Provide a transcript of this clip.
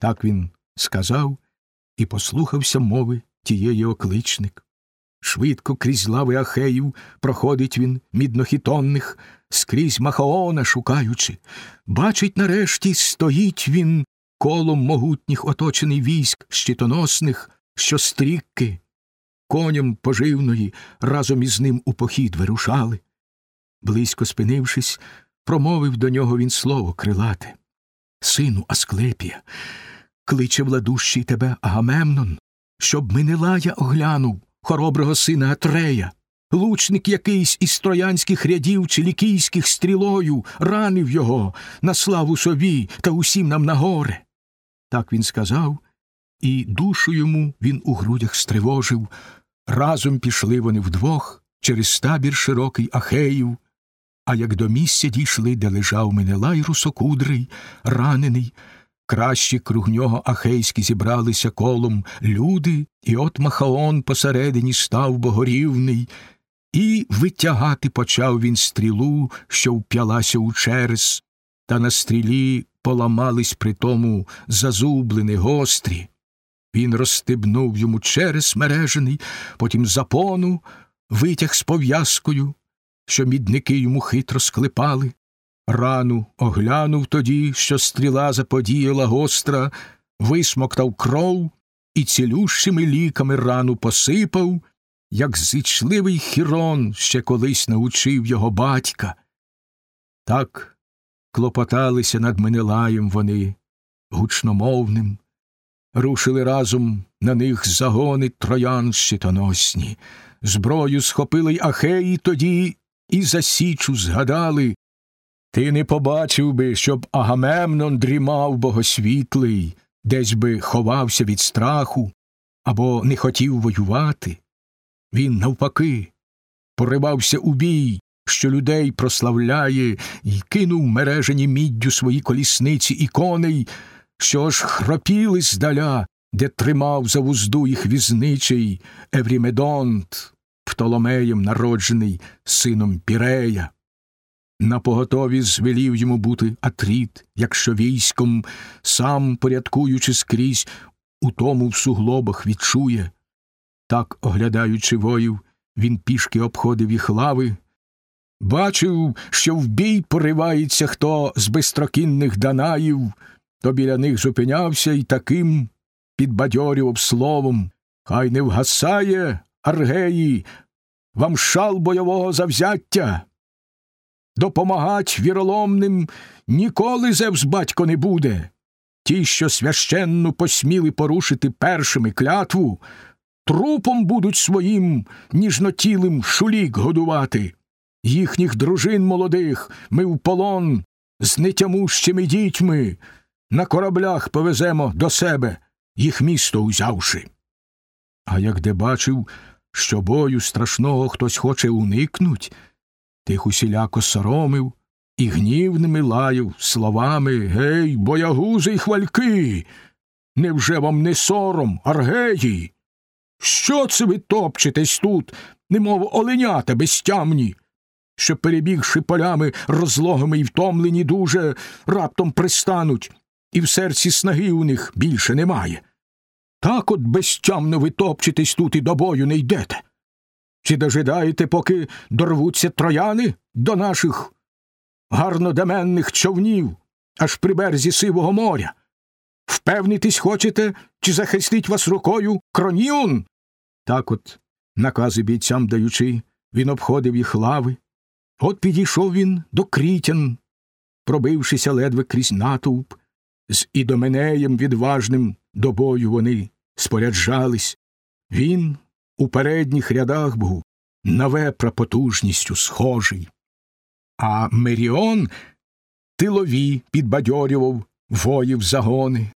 Так він сказав і послухався мови тієї окличник. Швидко крізь лави ахеїв проходить він міднохітонних, скрізь Махаона шукаючи. Бачить, нарешті, стоїть він колом могутніх оточений військ щитоносних, що стрікки, коням поживної разом із ним у похід вирушали. Близько спинившись, промовив до нього він слово крилате. Сину Асклепія, кличе владущий тебе Агамемнон, щоб Менелая оглянув хороброго сина Атрея. Лучник якийсь із троянських рядів чи лікійських стрілою ранив його на славу собі та усім нам на горе. Так він сказав, і душу йому він у грудях стривожив. Разом пішли вони вдвох через табір широкий Ахеїв, а як до місця дійшли, де лежав Менелай русокудрий, ранений, кращі круг нього ахейські зібралися колом люди, і от Махаон посередині став богорівний, і витягати почав він стрілу, що вп'ялася у черес, та на стрілі поламались при тому зазублини гострі. Він розстебнув йому через мережений, потім запону витяг з пов'язкою, що мідники йому хитро склепали. Рану оглянув тоді, що стріла заподіяла гостра, висмоктав кров і цілющими ліками рану посипав, як зичливий хірон ще колись научив його батька. Так клопоталися над Менелаєм вони гучномовним, рушили разом на них загони троян щитоносні, зброю схопили й ахеї тоді і за січу згадали. Ти не побачив би, щоб Агамемнон дрімав богосвітлий, десь би ховався від страху або не хотів воювати. Він, навпаки, поривався у бій, що людей прославляє, і кинув мережені міддю свої колісниці і коней, що ж хропіли здаля, де тримав за вузду їх візничий Еврімедонт, Птолемеєм народжений сином Пірея. На поготові звелів йому бути Атрід, якщо військом, сам порядкуючи скрізь, утому в суглобах відчує. Так, оглядаючи воїв, він пішки обходив їх лави. Бачив, що в бій поривається хто з бистрокінних данаїв, то біля них зупинявся і таким підбадьорював словом Хай не вгасає, аргеї, вам шал бойового завзяття. Допомагать віроломним ніколи Зевс батько не буде. Ті, що священну посміли порушити першими клятву, трупом будуть своїм ніжнотілим шулік годувати. Їхніх дружин молодих ми в полон з нетямущими дітьми на кораблях повеземо до себе, їх місто узявши. А як де бачив, що бою страшного хтось хоче уникнуть, тих усіляко соромив і гнівними лаяв словами Гей, боягузи й хвальки! Невже вам не сором, аргеї? Що це ви топчетесь тут, немов оленята безтямні, що, перебігши полями розлогими й втомлені дуже, раптом пристануть, і в серці снаги у них більше немає. Так от безтямно ви топчетесь тут і до бою не йдете. Чи дожидаєте, поки дорвуться трояни до наших гарнодеменних човнів аж при березі сивого моря? Впевнитись хочете, чи захистить вас рукою кроніон? Так от, накази бійцям даючи, він обходив їх лави. От підійшов він до крітян, пробившися ледве крізь натовп, з ідоменеєм відважним до бою вони споряджались. Він у передніх рядах був на вепра потужністю схожий. А Меріон тилові підбадьорював воїв загони.